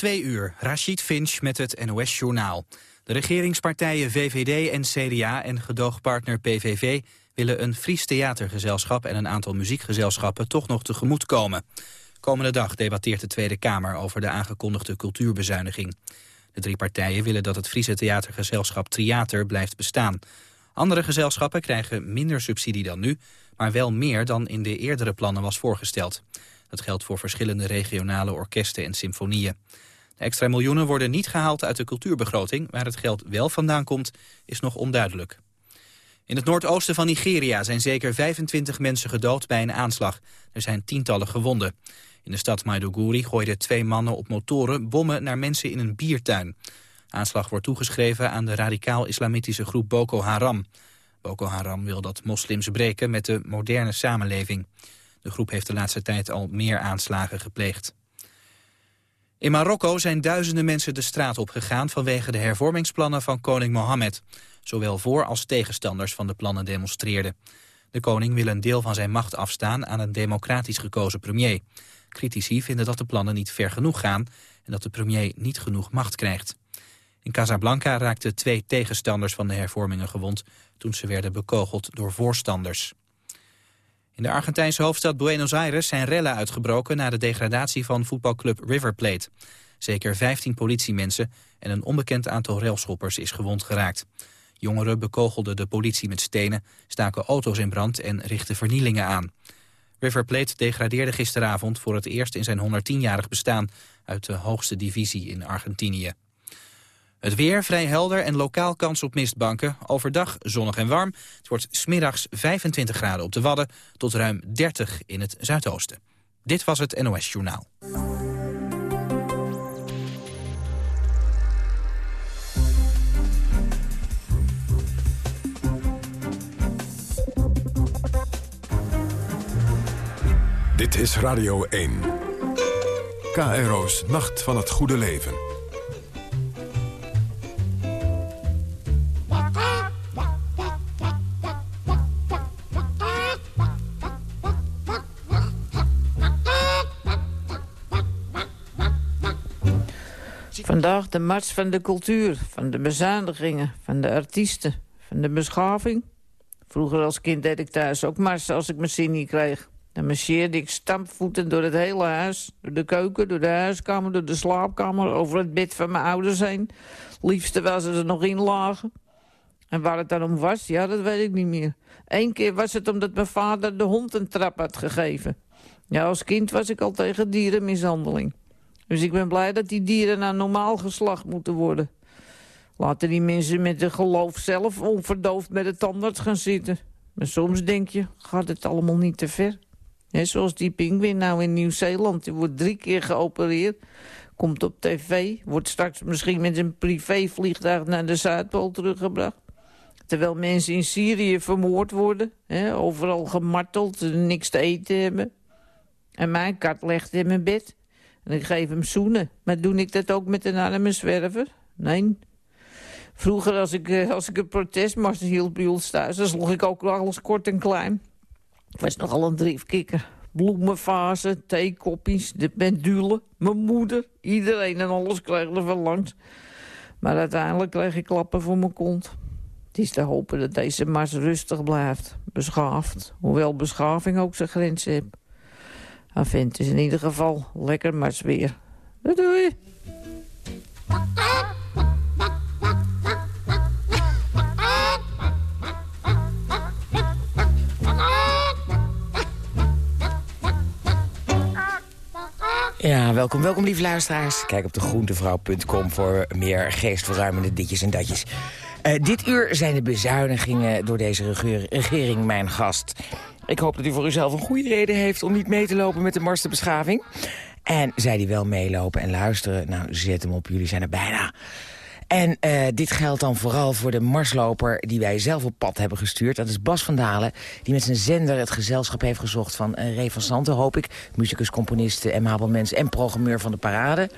twee uur, Rashid Finch met het NOS-journaal. De regeringspartijen VVD en CDA en gedoogpartner PVV... willen een Fries theatergezelschap en een aantal muziekgezelschappen... toch nog tegemoet komen. Komende dag debatteert de Tweede Kamer over de aangekondigde cultuurbezuiniging. De drie partijen willen dat het Friese theatergezelschap Triater blijft bestaan. Andere gezelschappen krijgen minder subsidie dan nu... maar wel meer dan in de eerdere plannen was voorgesteld. Dat geldt voor verschillende regionale orkesten en symfonieën. Extra miljoenen worden niet gehaald uit de cultuurbegroting. Waar het geld wel vandaan komt, is nog onduidelijk. In het noordoosten van Nigeria zijn zeker 25 mensen gedood bij een aanslag. Er zijn tientallen gewonden. In de stad Maiduguri gooiden twee mannen op motoren bommen naar mensen in een biertuin. Aanslag wordt toegeschreven aan de radicaal-islamitische groep Boko Haram. Boko Haram wil dat moslims breken met de moderne samenleving. De groep heeft de laatste tijd al meer aanslagen gepleegd. In Marokko zijn duizenden mensen de straat op gegaan vanwege de hervormingsplannen van koning Mohammed. Zowel voor- als tegenstanders van de plannen demonstreerden. De koning wil een deel van zijn macht afstaan aan een democratisch gekozen premier. Critici vinden dat de plannen niet ver genoeg gaan en dat de premier niet genoeg macht krijgt. In Casablanca raakten twee tegenstanders van de hervormingen gewond toen ze werden bekogeld door voorstanders. In de Argentijnse hoofdstad Buenos Aires zijn rellen uitgebroken... na de degradatie van voetbalclub River Plate. Zeker 15 politiemensen en een onbekend aantal railschoppers is gewond geraakt. Jongeren bekogelden de politie met stenen, staken auto's in brand en richtten vernielingen aan. River Plate degradeerde gisteravond voor het eerst in zijn 110-jarig bestaan... uit de hoogste divisie in Argentinië. Het weer vrij helder en lokaal kans op mistbanken. Overdag zonnig en warm. Het wordt smiddags 25 graden op de Wadden tot ruim 30 in het zuidoosten. Dit was het NOS Journaal. Dit is Radio 1. KRO's Nacht van het Goede Leven. Vandaag de mars van de cultuur, van de bezuinigingen, van de artiesten, van de beschaving. Vroeger als kind deed ik thuis ook mars als ik mijn zin niet kreeg. Dan marcheerde ik stampvoeten door het hele huis. Door de keuken, door de huiskamer, door de slaapkamer, over het bed van mijn ouders heen. Liefste was ze er nog in lagen. En waar het dan om was, ja, dat weet ik niet meer. Eén keer was het omdat mijn vader de hond een trap had gegeven. Ja, als kind was ik al tegen dierenmishandeling. Dus ik ben blij dat die dieren naar normaal geslacht moeten worden. Laten die mensen met de geloof zelf onverdoofd met de tandarts gaan zitten. Maar soms denk je, gaat het allemaal niet te ver? zoals die pinguïn nou in Nieuw-Zeeland. Die wordt drie keer geopereerd. Komt op tv. Wordt straks misschien met een privévliegtuig naar de Zuidpool teruggebracht. Terwijl mensen in Syrië vermoord worden. overal gemarteld niks te eten hebben. En mijn kat legt in mijn bed. En ik geef hem zoenen. Maar doe ik dat ook met een arme zwerver? Nee. Vroeger, als ik, eh, als ik een protestmars hield bij ons thuis... dan sloeg ik ook alles kort en klein. Ik was nogal een driefkikker. Bloemenfase, theekoppies, de pendule, mijn moeder. Iedereen en alles kreeg er van langs. Maar uiteindelijk kreeg ik klappen voor mijn kont. Het is te hopen dat deze mars rustig blijft. Beschaafd. Hoewel beschaving ook zijn grenzen heeft. Hij vindt is in ieder geval lekker mars weer. Doei. Ja, welkom, welkom lieve luisteraars. Kijk op de groentevrouw.com voor meer geestverruimende ditjes en datjes. Uh, dit uur zijn de bezuinigingen door deze regering mijn gast. Ik hoop dat u voor uzelf een goede reden heeft om niet mee te lopen met de Mars de Beschaving. En zij die wel meelopen en luisteren, nou zet hem op, jullie zijn er bijna. En uh, dit geldt dan vooral voor de marsloper die wij zelf op pad hebben gestuurd. Dat is Bas van Dalen, die met zijn zender het gezelschap heeft gezocht van uh, van hoop ik. Muzikus, componist, en Habelmens en programmeur van de parade.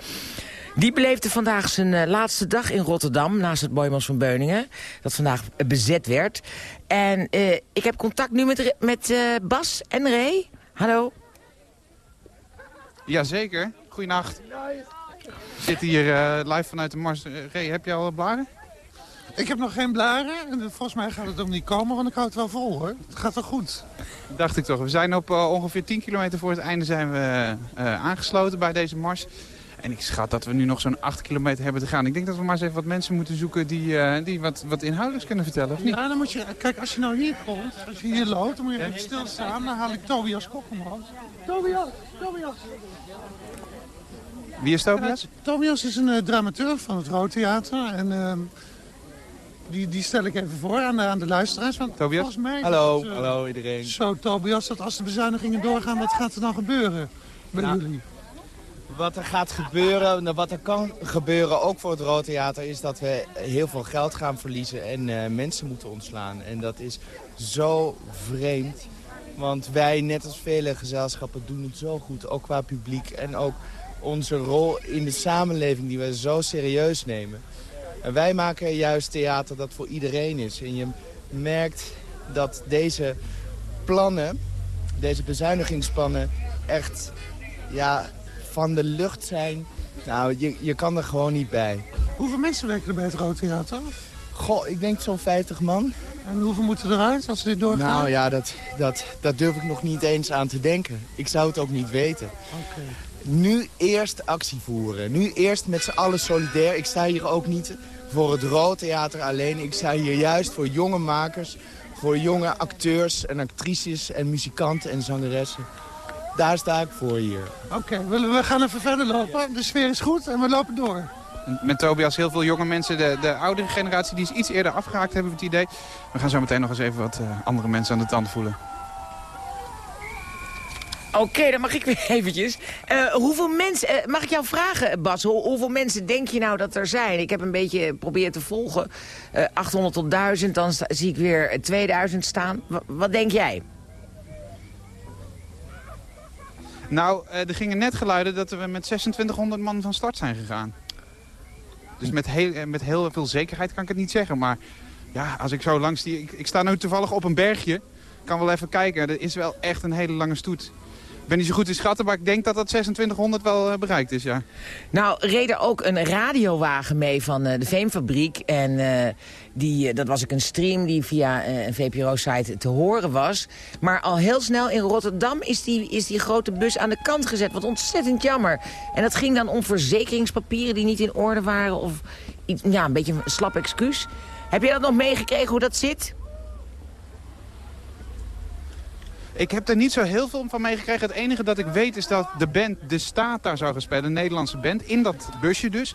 Die beleefde vandaag zijn uh, laatste dag in Rotterdam... naast het Boymans van Beuningen, dat vandaag bezet werd. En ik heb contact nu met, met Bas en Ray. Hallo. Jazeker. Goedenacht. We zitten hier eh, live vanuit de Mars. Ray, heb je al blaren? Ik heb nog geen blaren en volgens mij gaat het ook niet komen, want ik hou het wel vol hoor. Het gaat wel goed. dacht ik toch. We zijn op ongeveer 10 kilometer voor het einde zijn we aangesloten bij deze mars. En ik schat dat we nu nog zo'n 8 kilometer hebben te gaan. Ik denk dat we maar eens even wat mensen moeten zoeken die, uh, die wat, wat inhoudelijks kunnen vertellen. Of niet? Ja, dan moet je... Kijk, als je nou hier komt, als je hier loopt, dan moet je even stilstaan. Dan haal ik Tobias Kok omhoog. Tobias, Tobias. Wie is Tobias? Tobias is een uh, dramaturg van het Rood Theater. En uh, die, die stel ik even voor aan de, aan de luisteraars. Want Tobias? Volgens mij Hallo, hallo iedereen. Zo, Tobias, dat als de bezuinigingen doorgaan, wat gaat er dan gebeuren bij nou, jullie? Wat er gaat gebeuren, wat er kan gebeuren, ook voor het Rood Theater... is dat we heel veel geld gaan verliezen en uh, mensen moeten ontslaan. En dat is zo vreemd. Want wij, net als vele gezelschappen, doen het zo goed. Ook qua publiek en ook onze rol in de samenleving die we zo serieus nemen. En wij maken juist theater dat voor iedereen is. En je merkt dat deze plannen, deze bezuinigingsplannen, echt ja, van de lucht zijn. Nou, je, je kan er gewoon niet bij. Hoeveel mensen werken er bij het Rood Theater? Goh, ik denk zo'n 50 man. En hoeveel moeten eruit als dit doorgaat? Nou ja, dat, dat, dat durf ik nog niet eens aan te denken. Ik zou het ook niet weten. Oké. Nu eerst actie voeren. Nu eerst met z'n allen solidair. Ik sta hier ook niet voor het Rood Theater alleen. Ik sta hier juist voor jonge makers, voor jonge acteurs en actrices en muzikanten en zangeressen. Daar sta ik voor hier. Oké, we, we, gaan even verder lopen. De sfeer is goed en we lopen door. Met Tobias heel veel jonge mensen. De, de oudere generatie die is iets eerder afgehaakt, hebben we het idee. We gaan zo meteen nog eens even wat uh, andere mensen aan de tand voelen. Oké, dan mag ik weer eventjes. Uh, hoeveel mensen, uh, mag ik jou vragen, Bas, hoe, hoeveel mensen denk je nou dat er zijn? Ik heb een beetje geprobeerd te volgen. 800 tot 1000, dan zie ik weer 2000 staan. W wat denk jij? Nou, uh, er gingen net geluiden dat we met 2600 man van start zijn gegaan. Dus met heel, met heel veel zekerheid kan ik het niet zeggen. Maar ja, als ik zo langs die... Ik, sta nu toevallig op een bergje. Kan wel even kijken. Er is wel echt een hele lange stoet. Ik ben niet zo goed in schatten, maar ik denk dat dat 2600 wel uh, bereikt is, ja. Nou, reed er ook een radiowagen mee van uh, de Veemfabriek. En uh, die, dat was ook een stream die via een VPRO-site te horen was. Maar al heel snel in Rotterdam is die, is die grote bus aan de kant gezet. Wat ontzettend jammer. En dat ging dan om verzekeringspapieren die niet in orde waren. Of ja, een beetje een slap excuus. Heb je dat nog meegekregen hoe dat zit? Ik heb er niet zo heel veel van meegekregen. Het enige dat ik weet is dat de band De Staat daar zou gaan spelen. Een Nederlandse band, in dat busje dus.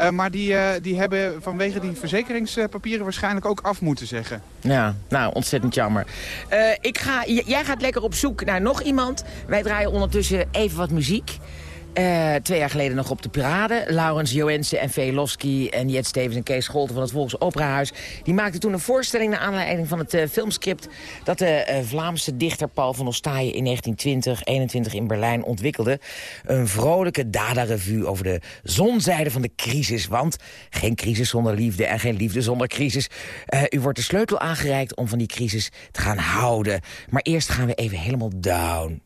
Uh, maar die, uh, die hebben vanwege die verzekeringspapieren waarschijnlijk ook af moeten zeggen. Ja, nou, ontzettend jammer. Uh, ik ga, jij gaat lekker op zoek naar nog iemand. Wij draaien ondertussen even wat muziek. Uh, twee jaar geleden nog op de parade. Laurens Joensen en Velofsky en Jet Stevens en Kees Scholten van het Volks Operahuis. Die maakten toen een voorstelling naar aanleiding van het uh, filmscript... dat de uh, Vlaamse dichter Paul van Ostaaien in 1920, 21 in Berlijn ontwikkelde. Een vrolijke dada-revue over de zonzijde van de crisis. Want geen crisis zonder liefde en geen liefde zonder crisis. u wordt de sleutel aangereikt om van die crisis te gaan houden. Maar eerst gaan we even helemaal down.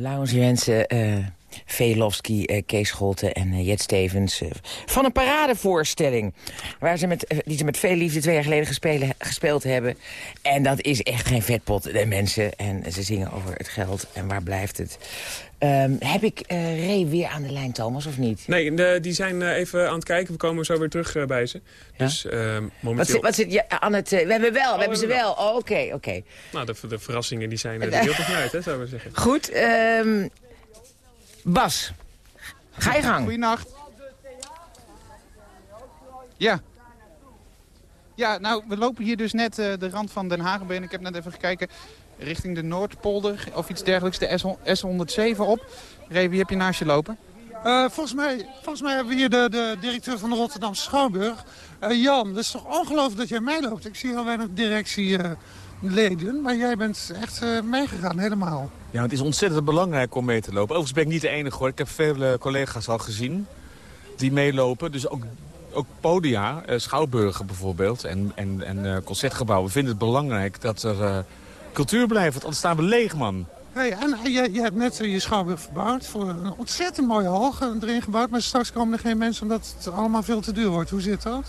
Laurens Jensen, uh, Velofsky, uh, Kees Scholte en uh, Jet Stevens... van een paradevoorstelling waar ze met, die ze met veel liefde twee jaar geleden gespeeld hebben. En dat is echt geen vetpot, de mensen. En ze zingen over het geld en waar blijft het. Um, heb ik uh, Ray weer aan de lijn, Thomas, of niet? Nee, de, die zijn uh, even aan het kijken. We komen zo weer terug uh, bij ze. Ja? Dus momenteel... Wat zit, wat zit je aan het... we hebben wel, oh, we hebben ze wel. Oh, oké, oké. Okay. Nou, de, de, verrassingen die zijn er heel nog uit, hè, zou ik zeggen. Goed, um, Bas, ga je gang. Goeienacht. Ja. Ja, nou, we lopen hier dus net de rand van Den Haag binnen. Ik heb net even gekeken richting de Noordpolder of iets dergelijks, de S107 op. Ray, wie heb je naast je lopen? Uh, volgens, mij, volgens mij hebben we hier de, de directeur van de Rotterdamse Schouwburg. Uh, Jan, het is toch ongelooflijk dat jij meeloopt. Ik zie al weinig directieleden, maar jij bent echt uh, meegegaan helemaal. Ja, het is ontzettend belangrijk om mee te lopen. Overigens ben ik niet de enige hoor. Ik heb veel collega's al gezien die meelopen. Dus ook, ook podia, schouwburgen bijvoorbeeld en, en, en concertgebouwen vinden het belangrijk dat er cultuur blijven, want anders staan we leeg, man. Hey, en je, je hebt net je schouwburg verbouwd voor een ontzettend mooie hal erin gebouwd. Maar straks komen er geen mensen omdat het allemaal veel te duur wordt. Hoe zit dat?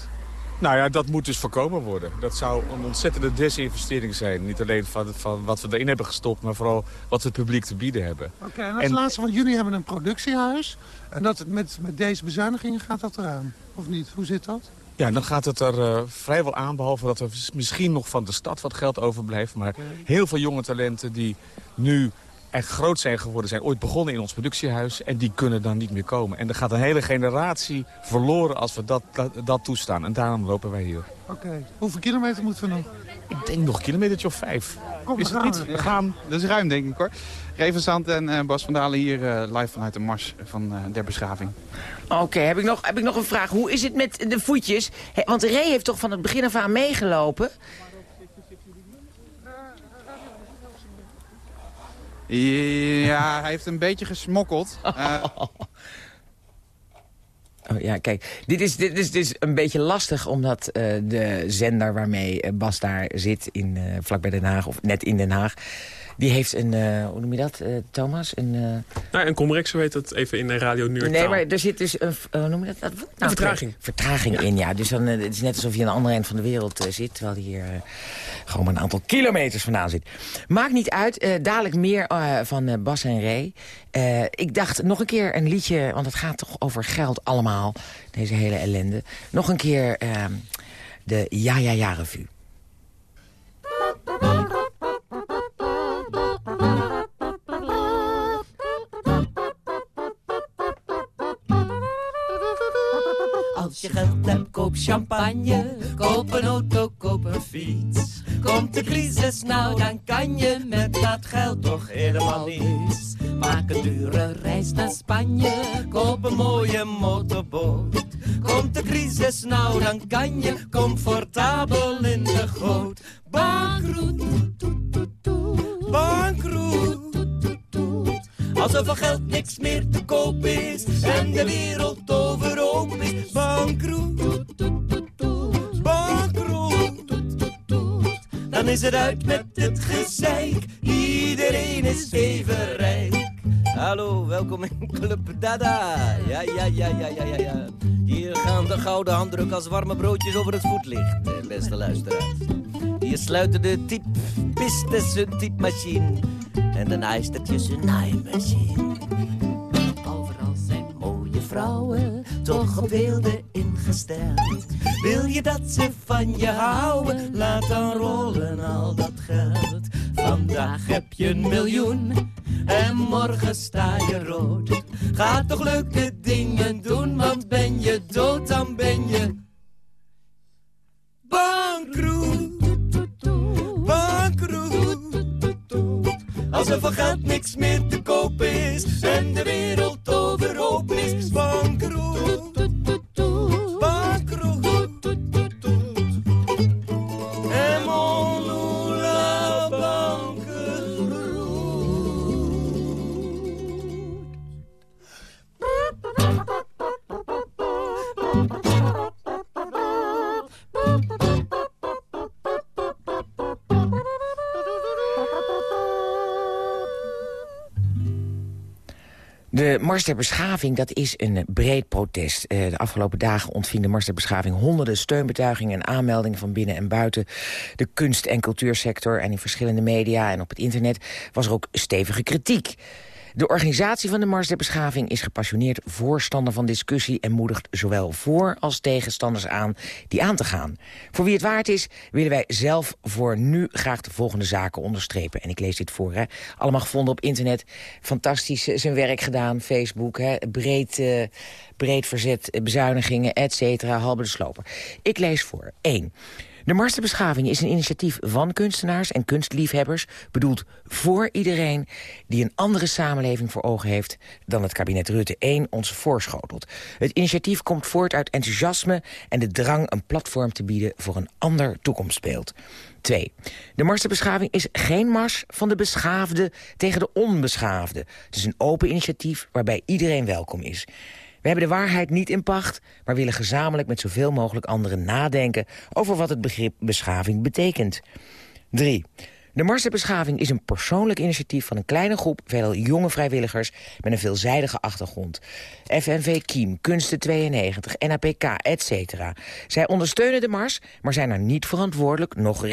Nou ja, dat moet dus voorkomen worden. Dat zou een ontzettende desinvestering zijn. Niet alleen van, van wat we erin hebben gestopt, maar vooral wat we het publiek te bieden hebben. Oké, en als laatste, want jullie hebben een productiehuis. En dat, met, met deze bezuinigingen gaat dat eraan, of niet? Hoe zit dat? Ja, dan gaat het er uh, vrijwel aan, behalve dat er misschien nog van de stad wat geld overblijft. Maar heel veel jonge talenten die nu echt groot zijn geworden, zijn ooit begonnen in ons productiehuis. En die kunnen dan niet meer komen. En er gaat een hele generatie verloren als we dat, dat, dat toestaan. En daarom lopen wij hier. Oké. Hoeveel kilometer moeten we nog? Ik denk nog een kilometertje of vijf. Kom, is het niet? We gaan. Dat is ruim, denk ik hoor. Revenzand en uh, Bas van Dalen hier uh, live vanuit de Mars van uh, der Beschaving. Oké, heb, ik nog, heb ik nog een vraag. Hoe is het met de voetjes? He, want Ray heeft toch van het begin af aan meegelopen? Ja, hij heeft een beetje gesmokkeld. Oh, ja, kijk, dit is, dit, is, dit is een beetje lastig... omdat uh, de zender waarmee Bas daar zit, in, uh, vlakbij Den Haag... of net in Den Haag... Die heeft een, uh, hoe noem je dat, uh, Thomas? Een, uh... nou, een Comrex, zo heet dat even in de radio nu. Nee, maar er zit dus een, hoe noem je dat? Nou, een vertraging. Vertraging in, ja. Dus dan, het is net alsof je aan de andere eind van de wereld zit... terwijl je hier gewoon maar een aantal kilometers vandaan zit. Maakt niet uit, dadelijk meer van Bas en Ray. ik dacht nog een keer een liedje, want het gaat toch over geld allemaal. Deze hele ellende. Nog een keer ehm, de Ja Ja Ja Revue. Als je geld hebt, koop champagne. Koop een auto, koop een fiets. Komt de crisis nou, dan kan je met dat geld toch helemaal niets. Maak een dure reis naar Spanje. Koop een mooie motorboot. Komt de crisis nou, dan kan je comfortabel in de goot. Bankroet, bankroet. Als er van geld niks meer te koop is en de wereld overhoop is. Bankroet, bankroet. Dan is het uit met het gezeik, iedereen is even rijk. Hallo, welkom in Club Dada. Ja, ja, ja, ja, ja, ja, ja. Hier gaan de gouden handdruk als warme broodjes over het voetlicht, beste luisteraars. Hier sluiten de typ pistes hun typemachine en de naaistertjes hun naaimachine. Overal zijn mooie vrouwen, toch op beelden ingesteld. Wil je dat ze van je houden, laat dan rollen al dat geld. Vandaag heb je een miljoen en morgen sta je rood. Ga toch leuke dingen doen, want ben je dood, dan ben je... Bankroet, bankroet. Als er van geld niks meer te koop is en de wereld overhoop is. Bankroet. De Mars der Beschaving, dat is een breed protest. Eh, de afgelopen dagen ontving de Mars der Beschaving honderden steunbetuigingen en aanmeldingen van binnen en buiten de kunst- en cultuursector. En in verschillende media en op het internet was er ook stevige kritiek. De organisatie van de Mars der Beschaving is gepassioneerd voorstander van discussie... en moedigt zowel voor- als tegenstanders aan die aan te gaan. Voor wie het waard is, willen wij zelf voor nu graag de volgende zaken onderstrepen. En ik lees dit voor, hè. Allemaal gevonden op internet. Fantastisch eh, zijn werk gedaan, Facebook, hè. Breed, uh, breed verzet, eh, bezuinigingen, et cetera, halbe de sloper. Ik lees voor. 1. De Mars is een initiatief van kunstenaars en kunstliefhebbers... bedoeld voor iedereen die een andere samenleving voor ogen heeft... dan het kabinet Rutte 1 ons voorschotelt. Het initiatief komt voort uit enthousiasme en de drang een platform te bieden... voor een ander toekomstbeeld. 2. De Mars der Beschaving is geen mars van de beschaafde tegen de onbeschaafde. Het is een open initiatief waarbij iedereen welkom is. We hebben de waarheid niet in pacht, maar willen gezamenlijk met zoveel mogelijk anderen nadenken over wat het begrip beschaving betekent. 3. De Mars der Beschaving is een persoonlijk initiatief van een kleine groep... veelal jonge vrijwilligers met een veelzijdige achtergrond. FNV Kiem, Kunsten 92, NAPK, etc. Zij ondersteunen de Mars, maar zijn er niet verantwoordelijk... nog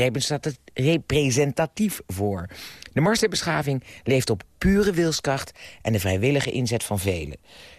representatief voor. De Mars der Beschaving leeft op pure wilskracht... en de vrijwillige inzet van velen.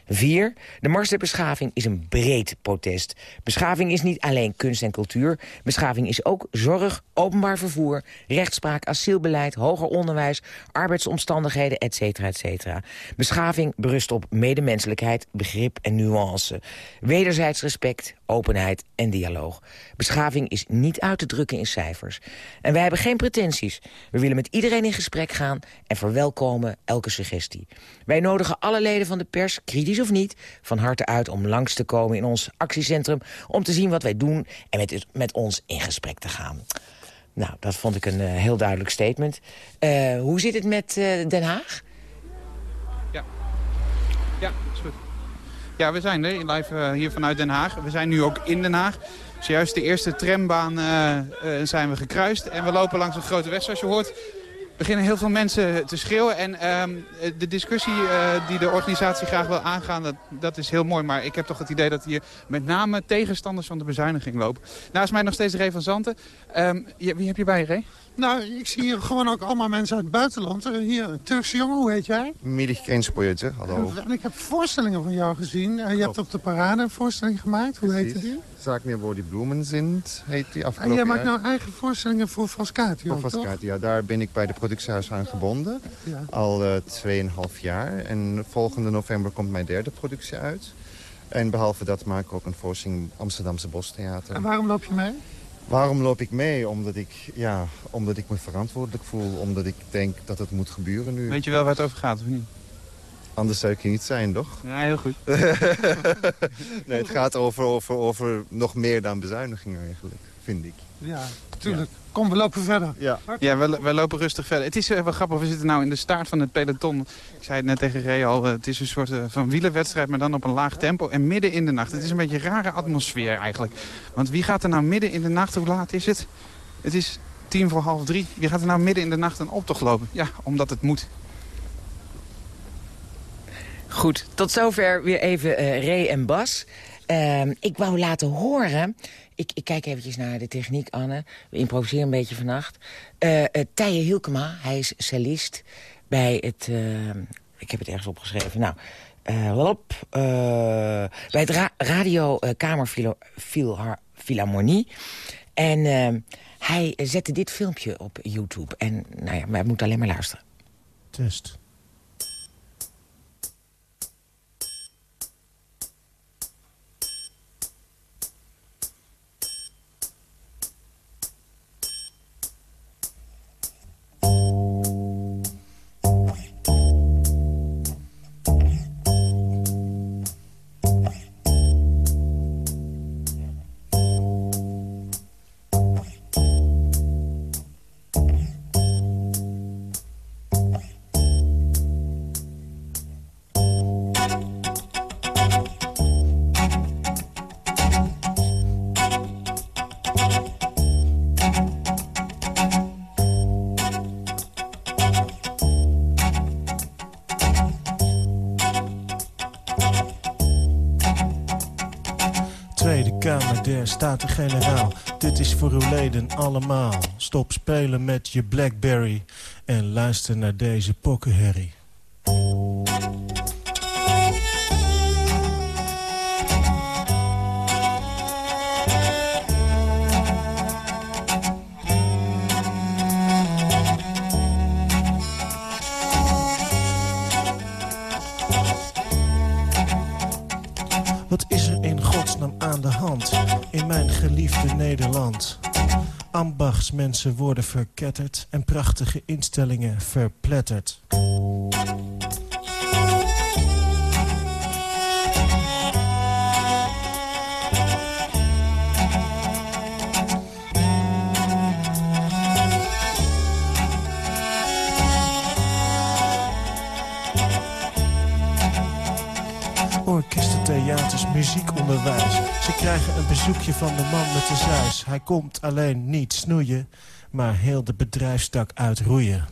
4. De Mars der Beschaving is een breed protest. Beschaving is niet alleen kunst en cultuur. Beschaving is ook zorg, openbaar vervoer, rechtspraak, asielbeleid, hoger onderwijs, arbeidsomstandigheden, etc. etc. Beschaving berust op medemenselijkheid, begrip en nuance. Wederzijds respect, openheid en dialoog. Beschaving is niet uit te drukken in cijfers. En wij hebben geen pretenties. We willen met iedereen in gesprek gaan en verwelkomen elke suggestie. Wij nodigen alle leden van de pers, kritisch of niet, van harte uit om langs te komen in ons actiecentrum... om te zien wat wij doen en met, met ons in gesprek te gaan. Nou, dat vond ik een uh, heel duidelijk statement. Uh, hoe zit het met uh, Den Haag? Ja, ja, is goed. Ja, we zijn er live hier vanuit Den Haag. We zijn nu ook in Den Haag. Zojuist de eerste trambaan zijn we gekruist. En we lopen langs een grote weg, zoals je hoort beginnen heel veel mensen te schreeuwen. En um, de discussie die de organisatie graag wil aangaan, dat, dat, is heel mooi. Maar ik heb toch het idee dat hier met name tegenstanders van de bezuiniging lopen. Naast mij nog steeds Ray van Zanten. Um, wie heb je bij je, Ray? Nou, ik zie hier gewoon ook allemaal mensen uit het buitenland. Hier, een Turkse jongen, hoe heet jij? Grenspoortje, hallo. En ik heb voorstellingen van jou gezien. Je hebt op de parade een voorstelling gemaakt. Hoe heette die? Sag mir, wo die bloemen zijn, heet die afgelopen En jij maakt nou eigen voorstellingen voor Vascati, Voor Vascati, ja. Daar ben ik bij de productiehuis aan gebonden. Ja. Al uh, 2,5 jaar. En volgende november komt mijn derde productie uit. En behalve dat maak ik ook een voorstelling Amsterdamse Bostheater. En waarom loop je mee? Waarom loop ik mee? Omdat ik, ja, omdat ik me verantwoordelijk voel. Omdat ik denk dat het moet gebeuren nu. Weet je wel waar het over gaat, of niet? Anders zou ik hier niet zijn, toch? Ja, heel goed. nee, het gaat over, over, over nog meer dan bezuinigingen eigenlijk, vind ik. Ja, tuurlijk. Kom, we lopen verder. Ja, ja we, we lopen rustig verder. Het is uh, wel grappig, we zitten nu in de staart van het peloton. Ik zei het net tegen Ray al, uh, het is een soort uh, van wielerwedstrijd, maar dan op een laag tempo. En midden in de nacht. Het is een beetje een rare atmosfeer eigenlijk. Want wie gaat er nou midden in de nacht, hoe laat is het? Het is tien voor half drie. Wie gaat er nou midden in de nacht een optocht lopen? Ja, omdat het moet. Goed, tot zover weer even uh, Ray en Bas. Uh, ik wou laten horen... Ik, ik, kijk eventjes naar de techniek, Anne. We improviseren een beetje vannacht. Uh, Tije Hilkema, hij is cellist bij het... Ik heb het ergens opgeschreven. Nou, lop, bij het ra Radio Kamerfilharmonie. En ehm, hij zette dit filmpje op YouTube. En nou ja, wij moeten alleen maar luisteren. Test. Staten-Generaal, dit is voor uw leden allemaal. Stop spelen met je Blackberry en luister naar deze pokkenherrie. Ambachtsmensen worden verketterd en prachtige instellingen verpletterd. Muziekonderwijs. Ze krijgen een bezoekje van de man met de zuis. Hij komt alleen niet snoeien, maar heel de bedrijfstak uitroeien.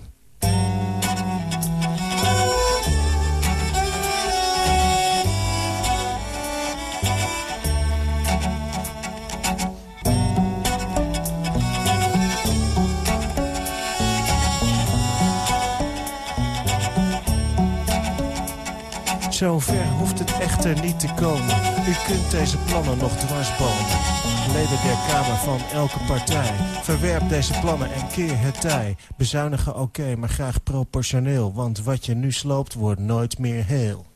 Zover echter niet te komen. U kunt deze plannen nog dwarsbomen. Leden der Kamer van elke partij. Verwerp deze plannen en keer het tij. Bezuinigen oké, maar graag proportioneel. Want wat je nu sloopt wordt nooit meer heel.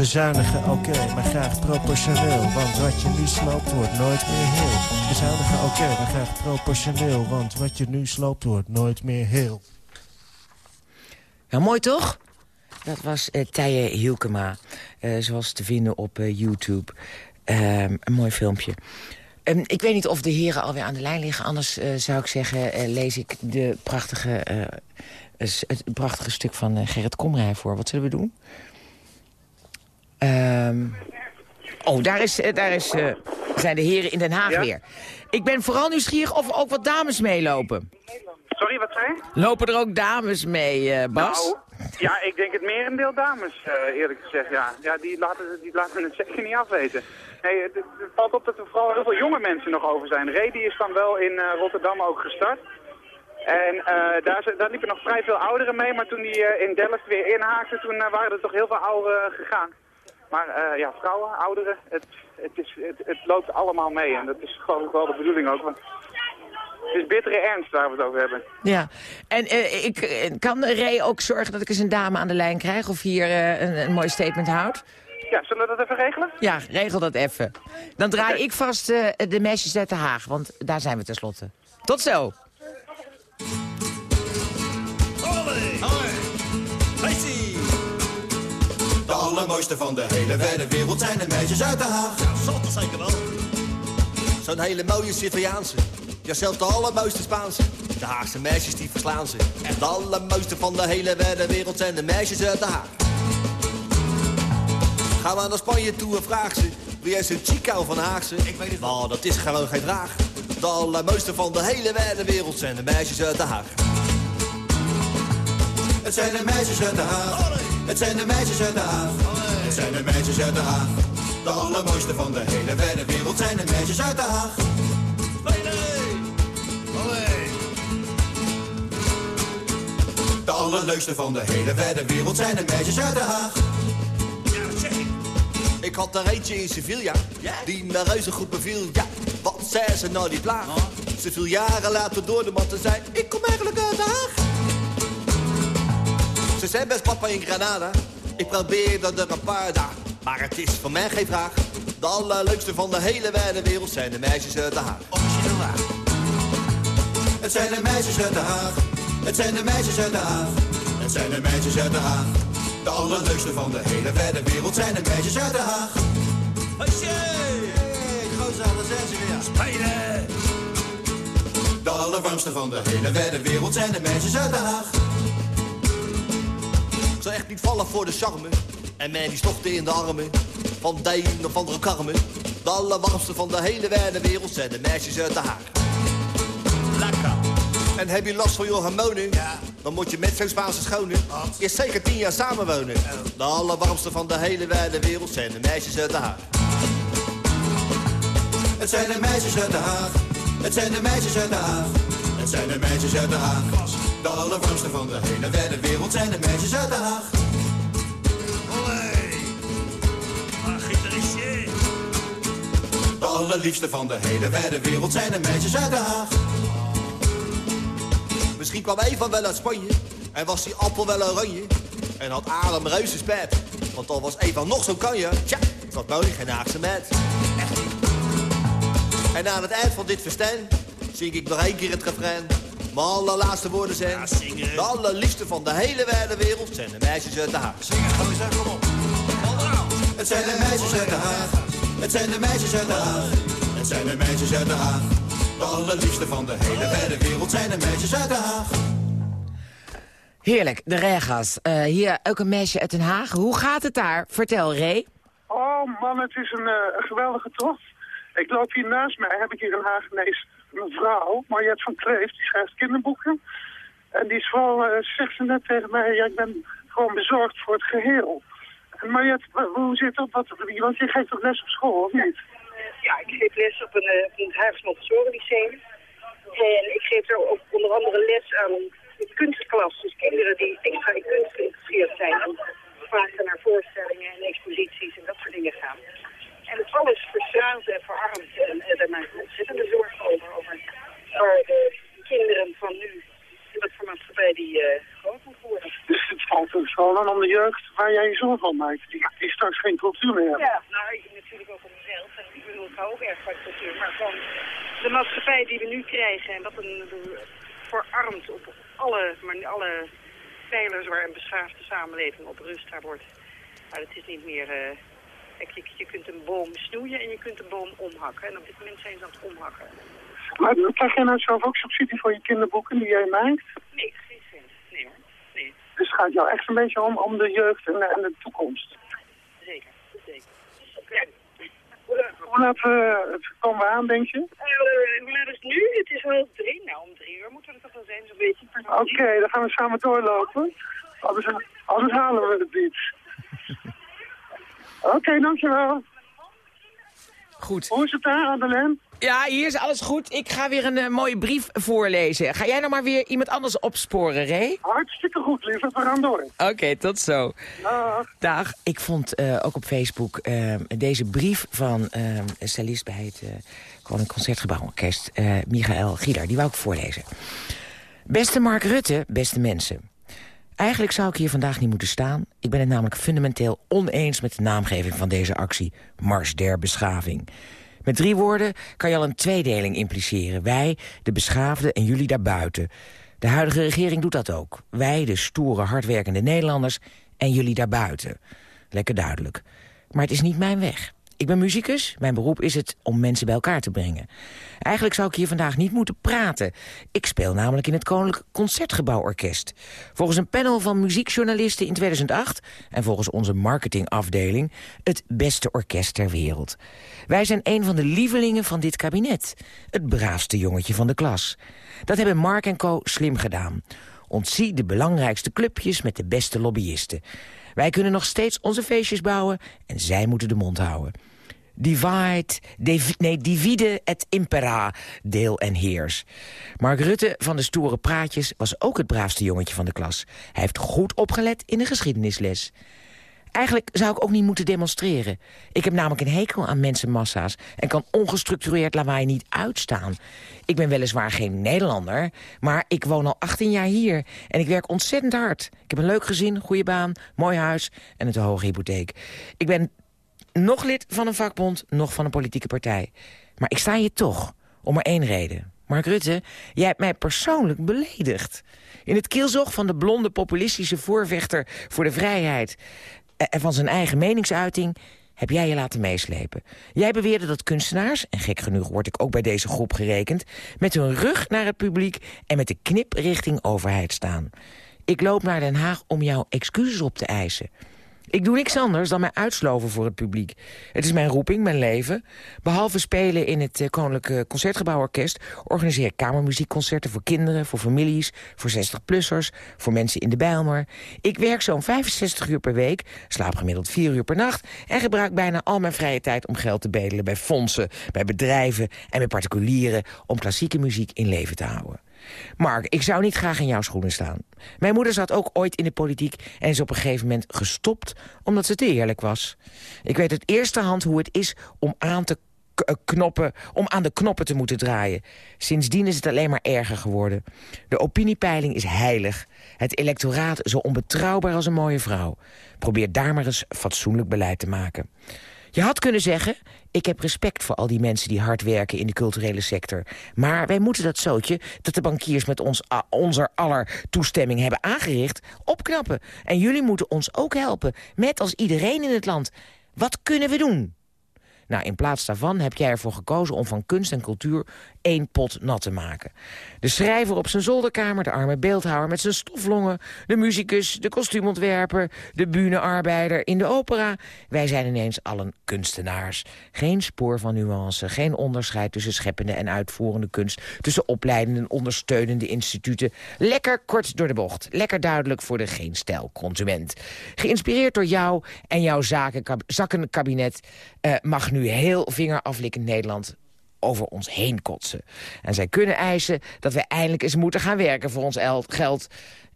Bezuinigen oké, maar graag proportioneel. Want wat je nu sloopt wordt nooit meer heel. Bezuinigen oké, maar graag proportioneel. Want wat je nu sloopt wordt nooit meer heel. Ja, mooi toch? Dat was uh, Tije Hielkema, uh, zoals te vinden op uh, YouTube. een mooi filmpje. Um, ik weet niet of de heren alweer aan de lijn liggen. Anders zou ik zeggen, lees ik de prachtige, het prachtige stuk van Gerrit Komrij voor. Wat zullen we doen? Um, oh, daar, is, daar is, uh, zijn de heren in Den Haag Ja? weer. Ik ben vooral nieuwsgierig of er ook wat dames meelopen. Sorry, wat zei? Lopen er ook dames mee, eh, Bas? Nou, ja, ik denk het merendeel dames, eh, eerlijk gezegd, ja. Ja, die laten, die laten het zeker niet afweten. Nee, het, het valt op dat er vooral heel veel jonge mensen nog over zijn. Ray die is dan wel in eh, Rotterdam ook gestart. En eh, daar, daar liepen nog vrij veel ouderen mee, maar toen die eh, in Delft weer inhaakte, toen eh, waren er toch heel veel ouderen gegaan. Maar eh, ja, vrouwen, ouderen, het, het, is, het, het loopt allemaal mee. En dat is gewoon wel de bedoeling ook. Want Het is bittere ernst waar we het over hebben. Ja, en eh, ik, eh, kan Ray ook zorgen dat ik eens een dame aan de lijn krijg... of hier eh, een, een mooi statement houdt? Ja, zullen we dat even regelen? Ja, regel dat even. Dan draai ik vast eh, de meisjes uit Den Haag, want daar zijn we tenslotte. Tot zo. De allermooiste van de hele wijde wereld zijn de meisjes uit Den Haag. Ja, toch zeker wel. Zo'n hele mooie Siciliaanse. Ja, zelfs de allermooiste Spaanse. De Haagse meisjes die verslaan ze. Echt de allermooiste van de hele wijde wereld zijn de meisjes uit Den Haag. Ga maar naar Spanje toe en vraag ze. Wie jij zo'n Chico van Haagse? Ik weet het Nou, dat is gewoon geen vraag. De allermooiste van de hele wijde wereld zijn de meisjes uit Den Haag. Het zijn de meisjes uit Den Haag. Het zijn de meisjes uit Den Haag. Het zijn de meisjes uit Den Haag. De allermooiste van de hele wijde wereld zijn de meisjes uit Den Haag. De allerleukste van de hele wijde wereld zijn de meisjes uit Den Haag. Ik had er eentje in Sevilla, die me reuze goed beviel. Ja, wat zei ze nou die plaag? Ze viel jaren later door de mat en zei, ik kom eigenlijk uit Den Haag. Ze zei best papa in Granada, ik probeer dat er een paar dagen. Maar het is voor mij geen vraag. De allerleukste van de hele wijde wereld zijn de meisjes uit Den Haag. Het zijn de meisjes uit Den Haag. Het zijn de meisjes uit Den Haag. Het zijn de meisjes uit Den Haag. De allerleukste van de hele wijde wereld zijn de meisjes uit Den Haag. Gozer, daar zijn ze weer. Spelen! De allerwarmste van de hele wijde wereld zijn de meisjes uit Den Haag. Zal echt niet vallen voor de charme. En mij die stopte in de armen. Van de een of andere karmen. De allerwarmste van de hele wijde wereld zijn de meisjes uit Den Haag. Lekker. En heb je last van je hormonen? Ja. Dan moet je met zo'n Spaanse schone eerst zeker tien jaar samenwonen. De allerwarmste van de hele wijde wereld zijn de meisjes uit Den Haag. Het zijn de meisjes uit Den Haag. Het zijn de meisjes uit Den Haag. Het zijn de meisjes uit Den Haag. De allerwarmste van de hele wijde wereld zijn de meisjes uit Den Haag. De allerliefste van de hele wijde wereld zijn de meisjes uit Den Haag. Misschien kwam Eva wel uit Spanje en was die appel wel oranje. En had Adam reuze spet, want al was Eva nog zo kanje. Tja, dat mooi geen Haagse met. En aan het eind van dit festijn zing ik nog één keer het refrein. Mijn allerlaatste woorden zijn... de allerliefste van de hele wijde wereld zijn de meisjes uit de Haag. Zing het, gozer, kom op. Het zijn de meisjes uit Den Haag. Het zijn de meisjes uit Den Haag. Het zijn de meisjes uit Den Haag. De allerliefste van de hele wijde wereld zijn de meisjes uit Den Haag. Heerlijk, de regas. Eh, hier ook een meisje uit Den Haag. Hoe gaat het daar? Vertel, Ray. Oh man, het is een, eh, een geweldige trots. Ik loop hier naast mij, heb ik hier een Hagenees mevrouw, Mariette van Kleef, die schrijft kinderboeken. En die is vooral, eh, zegt ze net tegen mij, ja, ik ben gewoon bezorgd voor het geheel. En Mariette, hoe zit dat? Wat, want je geeft toch les op school, of niet? Ja, ik geef les op een, eh, een Lyceum. En ik geef er ook onder andere les aan de kunstklas. Dus kinderen die extra in kunst geïnteresseerd zijn. En vaak naar voorstellingen en exposities en dat soort dingen gaan. En het alles verzuilt en verarmt. En, en daar maak ik ontzettende zorgen over. Over waar de kinderen van nu in wat voor maatschappij die eh, groot moet worden. Dus het valt dus gewoon aan om de jeugd waar jij je zorgen van maakt. Die, die straks geen cultuur meer hebben. Ja, nou, ik natuurlijk ook om mezelf. En ik bedoel, ik hou ook erg van cultuur. Maar van de maatschappij die we nu krijgen en wat een, verarmt op alle, maar alle pijlers waar een beschaafde samenleving op rust daar wordt. Maar het is niet meer... eh, kijk, je, je kunt een boom snoeien en je kunt een boom omhakken. En op dit moment zijn ze aan het omhakken. Maar krijg jij nou zelf ook subsidie voor je kinderboeken die jij maakt? Nee, geen cent. Nee hoor. Nee, Dus het gaat jou echt een beetje om, om de jeugd en, de- en de toekomst. zeker. Zeker. Ja. Hoe laat het komen we aan, denk je? Eh, hoe laat is het nu? Het is half drie. Nou, om drie uur moeten we er toch wel zijn, zo'n beetje. Oké, dan gaan we samen doorlopen. Anders, anders halen we het niet. Oké, dankjewel. Goed. Hoe is het daar, Adelijn? Ja, hier is alles goed. Ik ga weer een eh, mooie brief voorlezen. Ga jij nou maar weer iemand anders opsporen, Ray? Hartstikke goed, lieve. We gaan door. Oké, tot zo. Dag. Dag. Ik vond eh, ook op Facebook eh, deze brief van uh, bij het uh, Concertgebouworkest, Michael Gieler. Die wou ik voorlezen. Beste Mark Rutte, beste mensen. Eigenlijk zou ik hier vandaag niet moeten staan. Ik ben het namelijk fundamenteel oneens met de naamgeving van deze actie. Mars der Beschaving. Met drie woorden kan je al een tweedeling impliceren. Wij, de beschaafden, en jullie daarbuiten. De huidige regering doet dat ook. Wij, de stoere, hardwerkende Nederlanders, en jullie daarbuiten. Lekker duidelijk. Maar het is niet mijn weg. Ik ben muzikus, mijn beroep is het om mensen bij elkaar te brengen. Eigenlijk zou ik hier vandaag niet moeten praten. Ik speel namelijk in het Koninklijk Concertgebouworkest. Volgens een panel van muziekjournalisten in 2008... en volgens onze marketingafdeling... het beste orkest ter wereld. Wij zijn een van de lievelingen van dit kabinet. Het braafste jongetje van de klas. Dat hebben Mark en Co. slim gedaan. Ontzie de belangrijkste clubjes met de beste lobbyisten. Wij kunnen nog steeds onze feestjes bouwen en zij moeten de mond houden. Divide, div, nee, divide et impera, deel en heers. Mark Rutte van de stoere praatjes was ook het braafste jongetje van de klas. Hij heeft goed opgelet in de geschiedenisles. Eigenlijk zou ik ook niet moeten demonstreren. Ik heb namelijk een hekel aan mensenmassa's... en kan ongestructureerd lawaai niet uitstaan. Ik ben weliswaar geen Nederlander, maar ik woon al 18 jaar hier... en ik werk ontzettend hard. Ik heb een leuk gezin, goede baan, mooi huis en een te hoge hypotheek. Ik ben nog lid van een vakbond, nog van een politieke partij. Maar ik sta hier toch, om maar één reden. Mark Rutte, jij hebt mij persoonlijk beledigd. In het kielzog van de blonde populistische voorvechter voor de vrijheid... en van zijn eigen meningsuiting heb jij je laten meeslepen. Jij beweerde dat kunstenaars, en gek genoeg word ik ook bij deze groep gerekend... met hun rug naar het publiek en met de knip richting overheid staan. Ik loop naar Den Haag om jouw excuses op te eisen... Ik doe niks anders dan mij uitsloven voor het publiek. Het is mijn roeping, mijn leven. Behalve spelen in het uh, Koninklijke Concertgebouworkest... organiseer ik kamermuziekconcerten voor kinderen, voor families... voor 60-plussers, voor mensen in de Bijlmer. Ik werk zo'n 65 uur per week, slaap gemiddeld 4 uur per nacht... en gebruik bijna al mijn vrije tijd om geld te bedelen bij fondsen... bij bedrijven en bij particulieren... om klassieke muziek in leven te houden. Mark, ik zou niet graag in jouw schoenen staan. Mijn moeder zat ook ooit in de politiek en is op een gegeven moment gestopt omdat ze te eerlijk was. Ik weet uit eerste hand hoe het is om aan te knoppen, om aan de knoppen te moeten draaien. Sindsdien is het alleen maar erger geworden. De opiniepeiling is heilig. Het electoraat zo onbetrouwbaar als een mooie vrouw. Probeer daar maar eens fatsoenlijk beleid te maken. Je had kunnen zeggen, ik heb respect voor al die mensen die hard werken in de culturele sector. Maar wij moeten dat zootje, dat de bankiers met ons, onze aller toestemming hebben aangericht, opknappen. En jullie moeten ons ook helpen, met als iedereen in het land. Wat kunnen we doen? Nou, in plaats daarvan heb jij ervoor gekozen om van kunst en cultuur één pot nat te maken. De schrijver op zijn zolderkamer, de arme beeldhouwer met zijn stoflongen... de muzikus, de kostuumontwerper, de bühnearbeider in de opera. Wij zijn ineens allen kunstenaars. Geen spoor van nuance, geen onderscheid tussen scheppende en uitvoerende kunst... tussen opleidende en ondersteunende instituten. Lekker kort door de bocht. Lekker duidelijk voor de geen stijl consument. Geïnspireerd door jou en jouw zakkenkabinet... Uh, mag nu heel vingeraflikkend Nederland over ons heen kotsen. En zij kunnen eisen dat we eindelijk eens moeten gaan werken voor ons geld...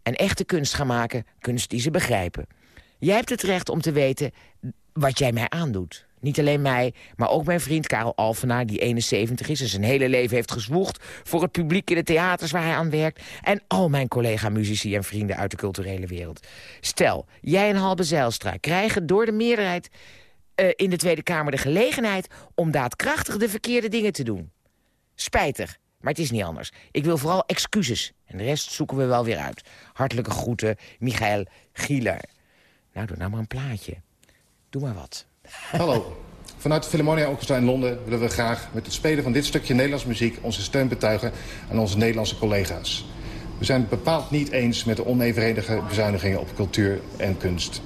en echte kunst gaan maken, kunst die ze begrijpen. Jij hebt het recht om te weten wat jij mij aandoet. Niet alleen mij, maar ook mijn vriend Karel Alvenaar... die 71 is en zijn hele leven heeft gezwoegd... voor het publiek in de theaters waar hij aan werkt... en al mijn collega-muzici en vrienden uit de culturele wereld. Stel, jij en Halbe Zijlstra krijgen door de meerderheid uh, in de Tweede Kamer de gelegenheid... om daadkrachtig de verkeerde dingen te doen. Spijtig, maar het is niet anders. Ik wil vooral excuses. En de rest zoeken we wel weer uit. Hartelijke groeten, Michael Gieler. Nou, doe nou maar een plaatje. Doe maar wat. Hallo. Vanuit de Philharmonia Orchestra in Londen willen we graag met het spelen van dit stukje Nederlands muziek onze steun betuigen aan onze Nederlandse collega's. We zijn het bepaald niet eens met de onevenredige bezuinigingen op cultuur en kunst.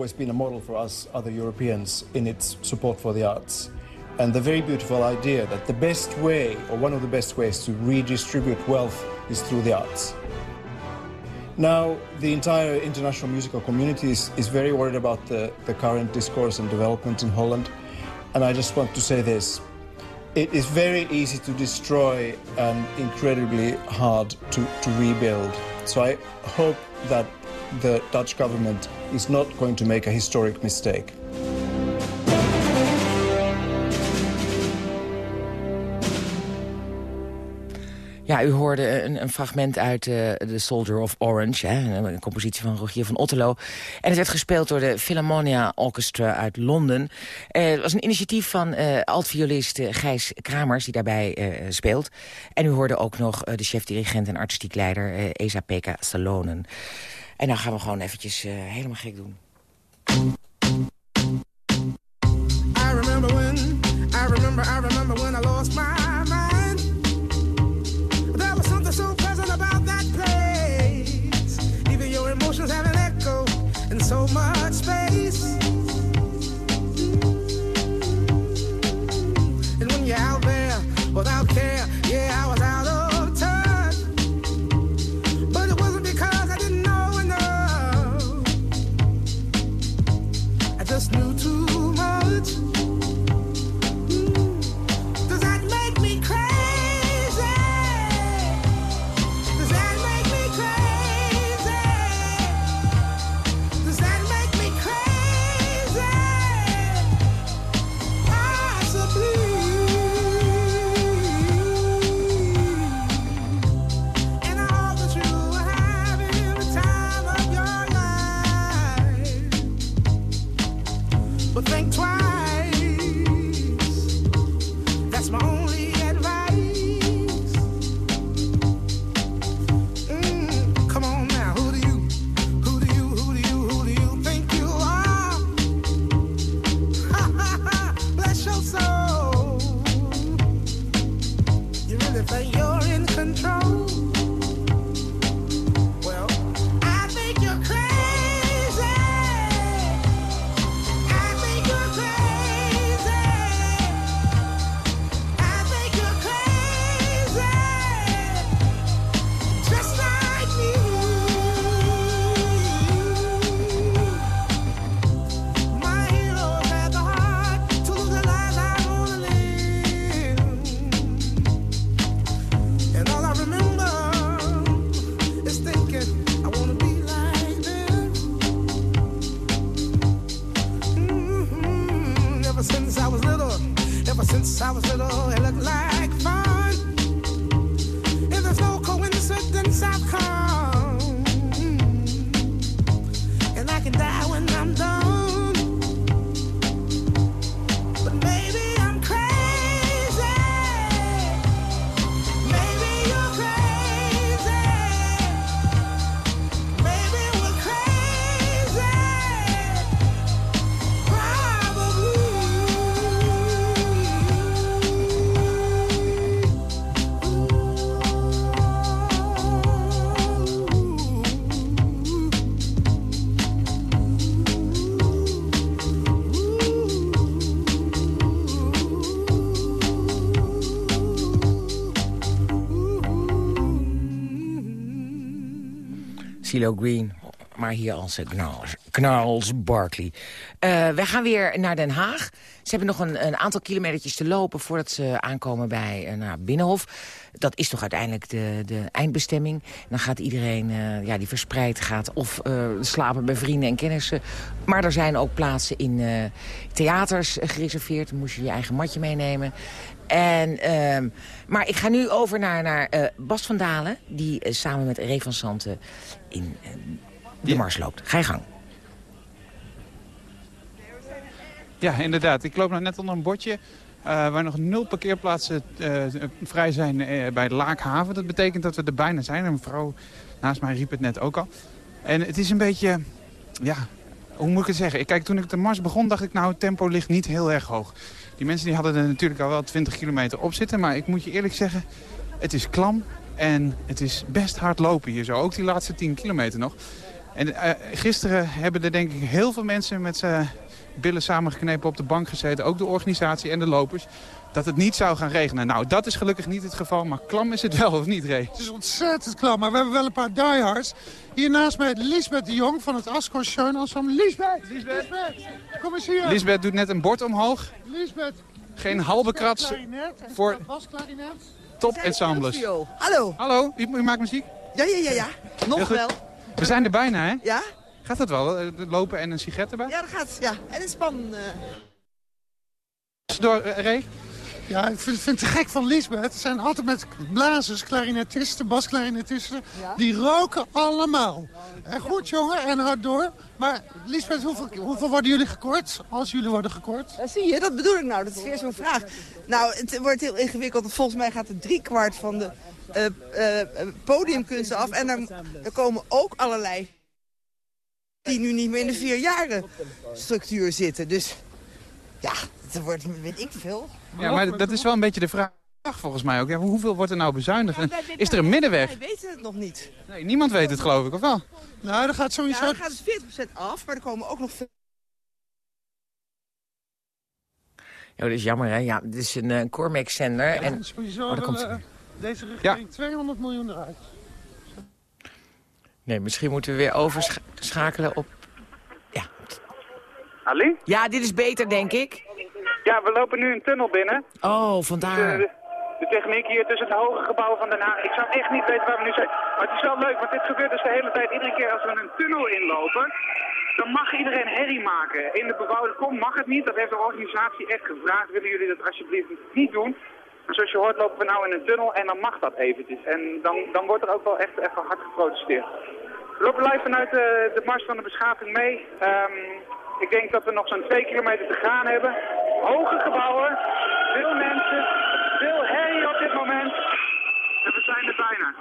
Always been a model for us other Europeans in its support for the arts. And the very beautiful idea that the best way, or one of the best ways to redistribute wealth is through the arts. Now, the entire international musical community is, is very worried about the, the current discourse and development in Holland. And I just want to say this. It is very easy to destroy and incredibly hard to, to rebuild. So I hope that the Dutch government is not going to make a historic mistake. Ja, u hoorde een, een fragment uit uh, The Soldier of Orange, een compositie van Rogier van Otterlo. En het werd gespeeld door de Philharmonia Orchestra uit Londen. Uh, het was een initiatief van uh, altviolist Gijs Kramers, die daarbij speelt. En u hoorde ook nog de chef-dirigent en artistiek leider Esa Pekka Salonen. En dan gaan we gewoon eventjes helemaal gek doen. I remember when, I remember, I remember But you're in control. CeeLo Green, maar hier als Knarls, Knarls Barkley. Uh, wij gaan weer naar Den Haag. Ze hebben nog een, een aantal kilometertjes te lopen voordat ze aankomen bij uh, nou, Binnenhof. Dat is toch uiteindelijk de, de eindbestemming. Dan gaat iedereen uh, ja, die verspreid gaat of slapen bij vrienden en kennissen. Maar er zijn ook plaatsen in theaters gereserveerd. Dan moest je je eigen matje meenemen. En, uh, maar ik ga nu over naar, naar uh, Bas van Dalen... die uh, samen met Ray van Santen in uh, de ja. mars loopt. Ga je gang. Ja, inderdaad. Ik loop nou net onder een bordje... waar nog nul parkeerplaatsen vrij zijn bij de Laakhaven. Dat betekent dat we er bijna zijn. Een mevrouw naast mij riep het net ook al. En het is een beetje... Ja, hoe moet ik het zeggen? Ik, kijk, toen ik de mars begon dacht ik... nou, het tempo ligt niet heel erg hoog. Die mensen die hadden er natuurlijk al wel 20 kilometer op zitten. Maar ik moet je eerlijk zeggen, het is klam en het is best hard lopen hier zo. Ook die laatste 10 kilometer nog. En eh, gisteren hebben er denk ik heel veel mensen met billen samengeknepen op de bank gezeten. Ook de organisatie en de lopers. Dat het niet zou gaan regenen. Nou, dat is gelukkig niet het geval. Maar klam is het wel, of niet, Ray? Het is ontzettend klam, maar we hebben wel een paar diehards. Hier naast mij Lisbeth de Jong van het Ascor Schoen Ensemble. Lisbeth! Lisbeth! Kom eens hier! Lisbeth doet net een bord omhoog. Lisbeth! Geen halve krats Klarinet en voor basklarinet. top ensembles. Hallo. Hallo, u, u maakt muziek? Ja, ja, ja, ja. Nog wel. We zijn er bijna, hè? Ja? Gaat dat wel? eh, Lopen en een sigaret erbij? Ja, dat gaat. Ja. En een span. eh, Door, eh, Ray? Ja, ik vind, vind het te gek van Lisbeth. Het zijn altijd met blazers, klarinetisten, basklarinetisten. Die roken allemaal. En goed, jongen, en hard door. Maar Lisbeth, hoeveel, hoeveel worden jullie gekort? Als jullie worden gekort? Ja, zie je, dat bedoel ik nou. Dat is weer zo'n vraag. Nou, het wordt heel ingewikkeld. want Volgens mij gaat er driekwart van de eh, eh, eh, podiumkunsten af. En er, er komen ook allerlei die nu niet meer in de vier jaren structuur zitten. Dus ja, het wordt, weet ik veel. Ja, maar dat is wel een beetje de vraag volgens mij ook. Ja, hoeveel wordt er nou bezuinigd? Is er een middenweg? Wij weten het nog niet. Nee, niemand weet het geloof ik, of wel? Nou, dan gaat sowieso... Ja, dan gaat het 40% af, maar er komen ook nog veel... Ja, dat is jammer, hè? Ja, dit is een uh, Cormac-zender. en... Sowieso Oh, komt eh, ze. deze regering 200 miljoen eruit. Nee, misschien moeten we weer overschakelen op... Ali? Ja, dit is beter, denk ik. Ja, we lopen nu een tunnel binnen. Oh, Dus, vandaar. eh, de, de techniek hier tussen het hoge gebouw van Den Haag. Ik zou echt niet weten waar we nu zijn. Maar het is wel leuk, want dit gebeurt dus de hele tijd. Iedere keer als we een tunnel inlopen, dan mag iedereen herrie maken. In de bebouwde kom mag het niet. Dat heeft de organisatie echt gevraagd. Willen jullie dat alsjeblieft niet doen? Zoals je hoort lopen we nou in een tunnel en dan mag dat eventjes. En dan, dan wordt er ook wel echt even hard geprotesteerd. We lopen live vanuit de, de Mars van de Beschaving mee. Ehm, ik denk dat we nog zo'n twee kilometer te gaan hebben. Hoge gebouwen, veel mensen, veel herrie op dit moment. En we zijn er bijna.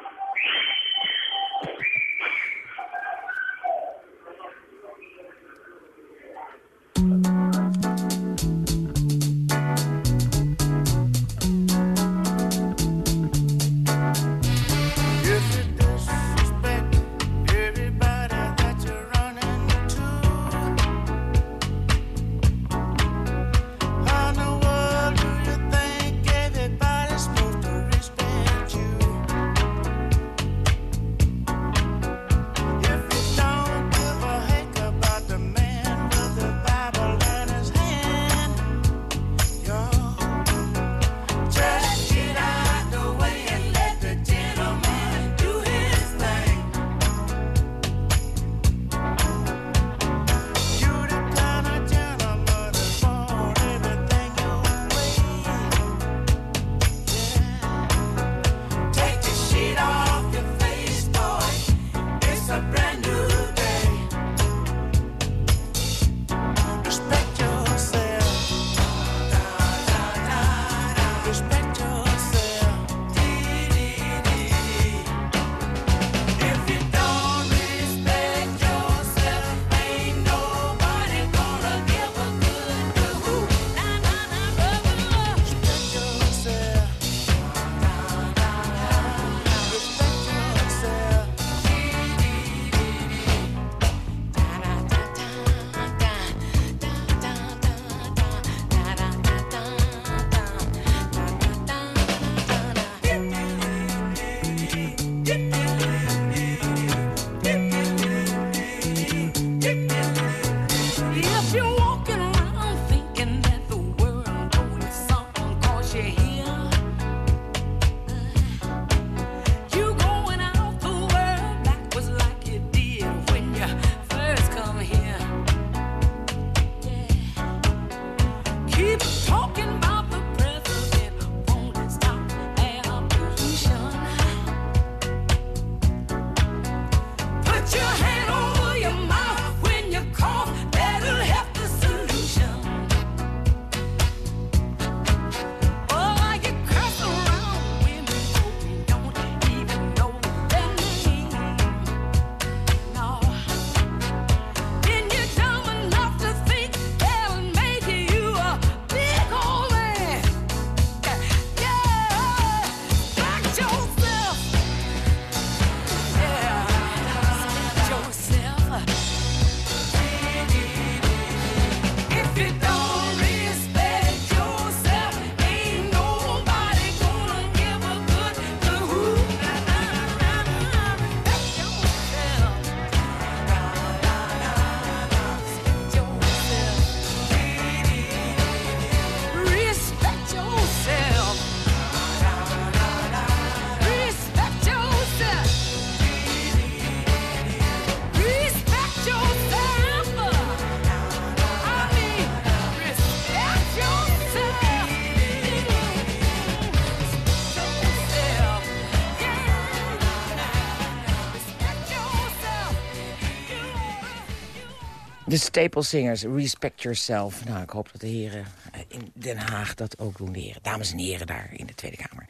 Staple Singers, Respect Yourself. Nou, ik hoop dat de heren eh, in Den Haag dat ook doen, de heren. Dames en heren daar in de Tweede Kamer.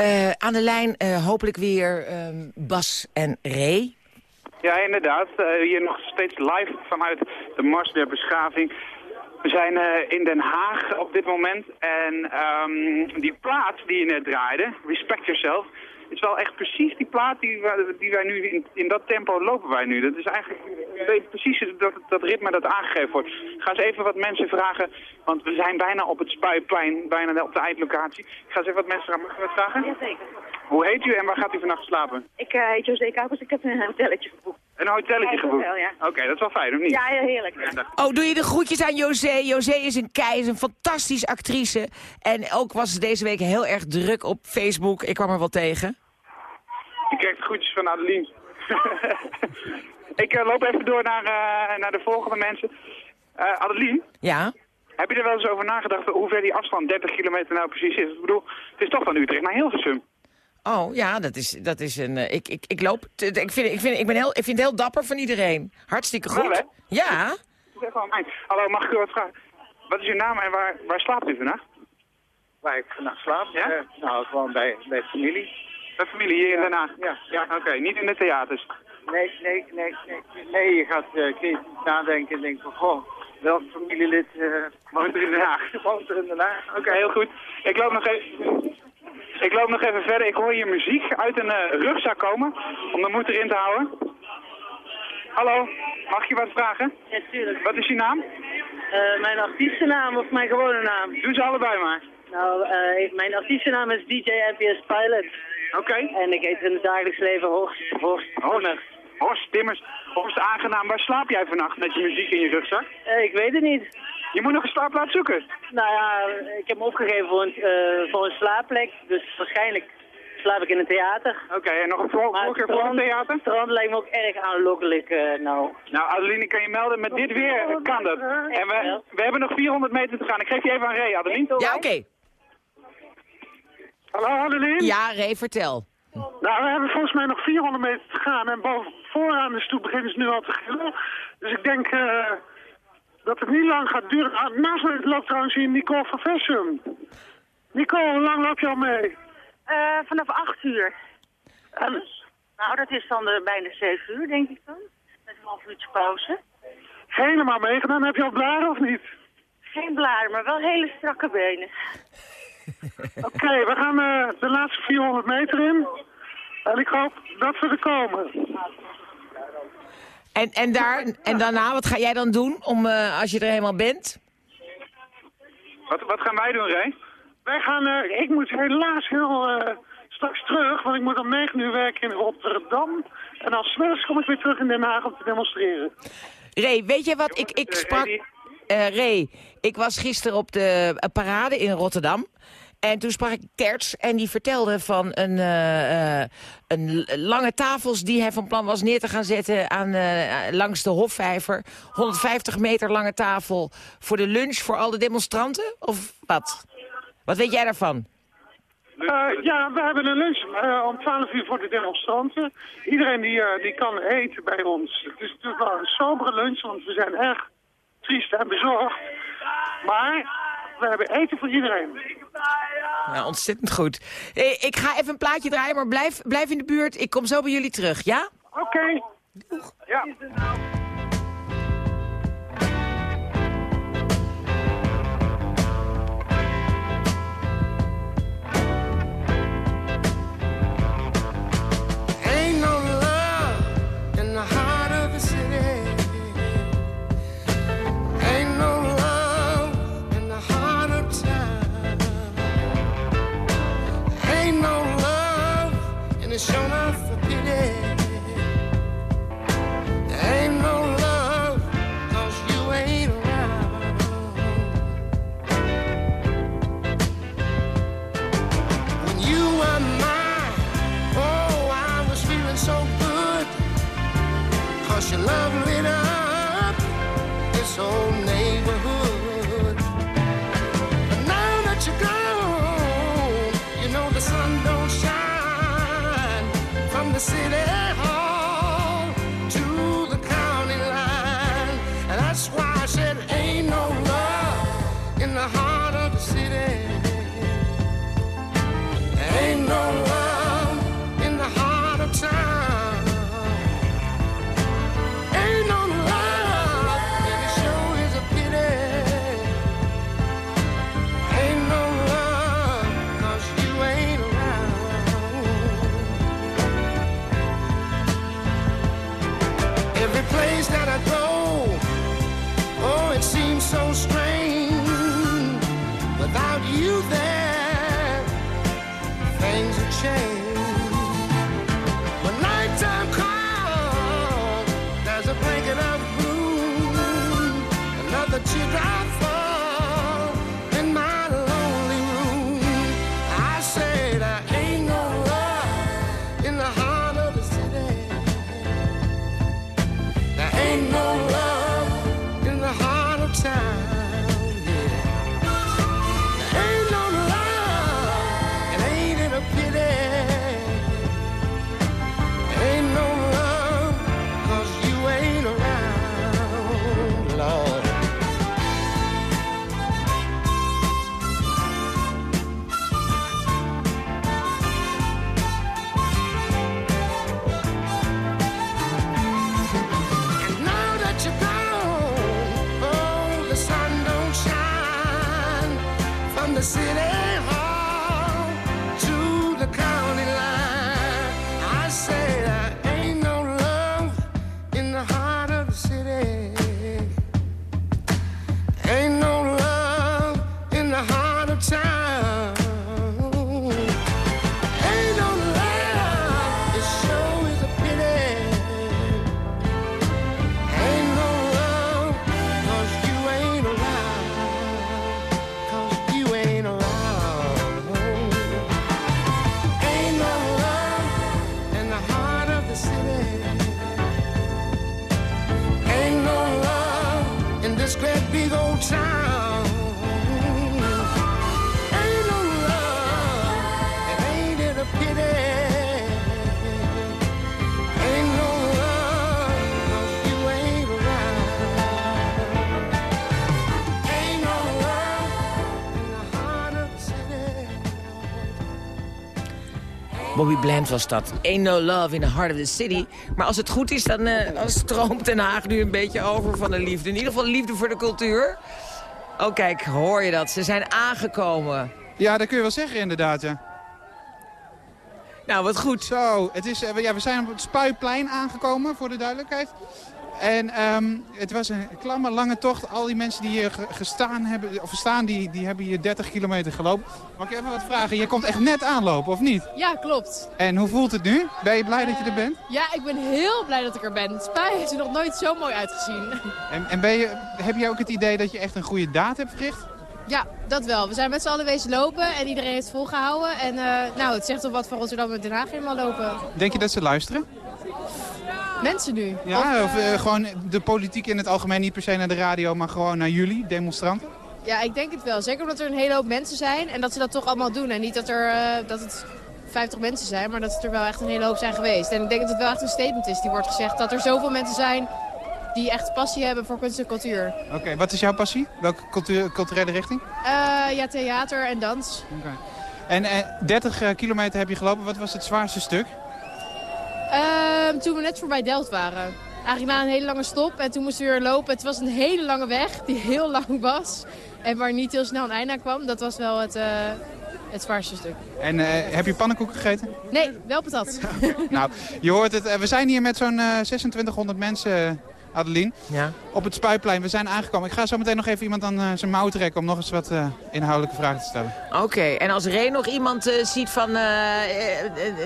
Uh, aan de lijn uh, hopelijk weer um, Bas en Ray. Ja, inderdaad. Hier nog steeds live vanuit de Mars der Beschaving. We zijn in Den Haag op dit moment. En um, die plaat die je net draaide, Respect Yourself is wel echt precies die plaat die, die wij nu, in, in dat tempo lopen wij nu. Dat is eigenlijk precies dat, dat ritme dat aangegeven wordt. Ga eens even wat mensen vragen, want we zijn bijna op het Spuiplein, bijna op de eindlocatie. Ik ga eens even wat mensen vragen? Jazeker. Hoe heet u en waar gaat u vannacht slapen? Ik uh, heet José Kuipers, ik heb een hotelletje geboekt. Een hotelletje geboekt? Hotel, ja. Oké, okay, dat is wel fijn, of niet? Ja, heerlijk. Ja. Oh, doe je de groetjes aan José. José is een keizer, een fantastische actrice. En ook was ze deze week heel erg druk op Facebook. Ik kwam er wel tegen. Ik krijg de groetjes van Adeline. ik uh, loop even door naar, uh, naar de volgende mensen. Uh, Adeline? Ja? Heb je er wel eens over nagedacht hoe ver die afstand 30 kilometer nou precies is? Ik bedoel, het is toch van Utrecht naar Hilversum. Oh, ja, dat is, dat is een... ik, ik, ik loop... Ik vind, ik, vind, ik, ben heel, ik vind het heel dapper van iedereen. Hartstikke goed. Wel, ja. Dat is echt wel mijn. Hallo, mag ik u wat vragen? Wat is uw naam en waar, waar slaapt u vannacht? Waar ik vannacht slaap? Ja? nou, gewoon bij, bij familie. Bij familie hier in Den Haag? Ja. ja Oké, okay. niet in de theaters? Nee, nee, nee, nee. Nee, je gaat uh, kritisch nadenken en denkt van, goh, welk familielid uh, woont er in Den Haag? woont er in Den Haag. Oké, okay, heel goed. Ik loop nog even... Ik loop nog even verder. Ik hoor hier muziek uit een uh, rugzak komen, om de moed erin te houden. Hallo, mag ik je wat vragen? Ja, tuurlijk. Wat is je naam? Uh, mijn artiestennaam of mijn gewone naam? Doe ze allebei maar. Nou, uh, mijn artiestennaam is DJ NPS Pilot. Oké. Okay. En ik heet in het dagelijks leven Horst, Horst Timmers. Horst Timmers. Horst aangenaam. Waar slaap jij vannacht met je muziek in je rugzak? Ik weet het niet. Je moet nog een slaapplaats zoeken. Nou ja, ik heb me opgegeven voor een, uh, voor een slaapplek. Dus waarschijnlijk slaap ik in een theater. Oké, okay, en nog een voorkeur voor een theater? Het strand lijkt me ook erg aanlokkelijk, uh, nou. Nou, Adeline, kan je melden, met dit weer kan dat. En we, we hebben nog 400 meter te gaan. Ik geef je even aan Ray, Adeline. Ja, oké. Okay. Hallo Adeline? Ja, Ray, vertel. Nou, we hebben volgens mij nog 400 meter te gaan en boven vooraan de stoep beginnen ze nu al te gillen. Dus ik denk uh, dat het niet lang gaat duren. Ah, naast me loopt trouwens hier Nicole van Vessum. Nicole, hoe lang loop je al mee? Uh, vanaf 8 uur. En... Nou, dat is dan de, bijna 7 uur, denk ik dan. Met een half uurtje pauze. Helemaal meegedaan. Heb je al blaren of niet? Geen blaren, maar wel hele strakke benen. Oké, okay, we gaan uh, de laatste 400 meter in. En ik hoop dat we er komen. En, en, daar, en daarna, wat ga jij dan doen om, uh, als je er helemaal bent? Wat, wat gaan wij doen, Ray? Wij gaan, uh, ik moet helaas heel straks terug, want ik moet om 9 uur werken in Rotterdam. En dan smiddags kom ik weer terug in Den Haag om te demonstreren. Ray, weet je wat? Ik, ik sprak... Uh, Ray, ik was gisteren op de uh, parade in Rotterdam. En toen sprak ik Terts en die vertelde van een, uh, een lange tafels die hij van plan was neer te gaan zetten aan, langs de Hofvijver. 150 meter lange tafel voor de lunch voor al de demonstranten? Of wat? Wat weet jij daarvan? Ja, we hebben een lunch om 12 uur voor de demonstranten. Iedereen die, die kan eten bij ons. Het is natuurlijk wel een sobere lunch, want we zijn erg triest en bezorgd. Maar we hebben eten voor iedereen. Ja, ontzettend goed. Ik ga even een plaatje draaien, maar blijf, blijf in de buurt. Ik kom zo bij jullie terug, ja? Oké. Okay. Ja. Bobby Bland was dat. Ain't no love in the heart of the city. Maar als het goed is, dan, eh, dan stroomt Den Haag nu een beetje over van de liefde. In ieder geval liefde voor de cultuur. Oh, kijk, hoor je dat? Ze zijn aangekomen. Ja, dat kun je wel zeggen inderdaad, ja. Nou, wat goed. Zo, het is, eh, ja, we zijn op het Spuiplein aangekomen, voor de duidelijkheid. En ehm, het was een klamme, lange tocht. Al die mensen die hier ge- gestaan hebben, of staan, die, die hebben hier 30 kilometer gelopen. Mag ik even wat vragen? Je komt echt net aanlopen, of niet? Ja, klopt. En hoe voelt het nu? Ben je blij dat je er bent? Ja, ik ben heel blij dat ik er ben. Spij heeft er nog nooit zo mooi uitgezien. En, en ben je, heb je ook het idee dat je echt een goede daad hebt verricht? Ja, dat wel. We zijn met z'n allen wezen lopen en iedereen heeft volgehouden. En eh, nou, het zegt toch wat voor Rotterdam en Den Haag helemaal lopen. Denk je dat ze luisteren? Mensen nu. Ja, of eh, gewoon de politiek in het algemeen, niet per se naar de radio, maar gewoon naar jullie, demonstranten? Ja, ik denk het wel. Zeker omdat er een hele hoop mensen zijn en dat ze dat toch allemaal doen. En niet dat, er, eh, dat het 50 mensen zijn, maar dat het er wel echt een hele hoop zijn geweest. En ik denk dat het wel echt een statement is die wordt gezegd. Dat er zoveel mensen zijn die echt passie hebben voor kunst en cultuur. Oké, wat is jouw passie? Welke cultu- culturele richting? Eh, ja, theater en dans. Oké. En eh, 30 eh, kilometer heb je gelopen. Wat was het zwaarste stuk? Ehm, toen we net voorbij Delft waren. Eigenlijk na een hele lange stop. En toen moesten we weer lopen. Het was een hele lange weg die heel lang was. En waar niet heel snel een einde aan kwam. Dat was wel het, eh, het zwaarste stuk. En eh, heb je pannenkoeken gegeten? Nee, wel patat. nou, je hoort het. eh, we zijn hier met zo'n eh 2600 mensen, Adeline. Ja. Op het Spuiplein. We zijn aangekomen. Ik ga zo meteen nog even iemand aan eh, zijn mouw trekken... om nog eens wat eh, inhoudelijke vragen te stellen. Oké, en als Ray nog iemand eh, ziet van,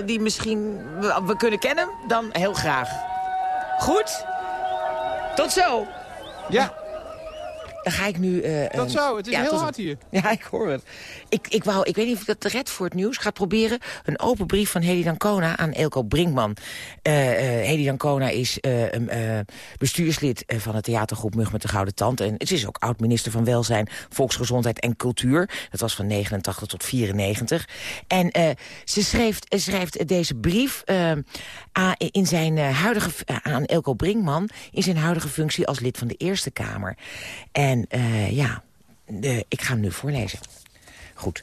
die misschien we, we kunnen kennen, dan heel graag. Goed? Tot zo. Ja. Dan ga ik nu... eh, Tot zo, het is ja, heel hard hier. Ja, ik hoor het. Ik, ik, wou, ik weet niet of ik dat red voor het nieuws. Ik ga proberen. Een open brief van Hedy Dancona aan Elko Brinkman. Eh Hedy Dancona is eh, bestuurslid van de theatergroep Mug met de Gouden Tand. En het is ook oud-minister van Welzijn, Volksgezondheid en Cultuur. Dat was van 89 tot 94. En ze schreef, schrijft deze brief in zijn, huidige, aan Elko Brinkman... in zijn huidige functie als lid van de Eerste Kamer. En ja, ik ga hem nu voorlezen. Goed.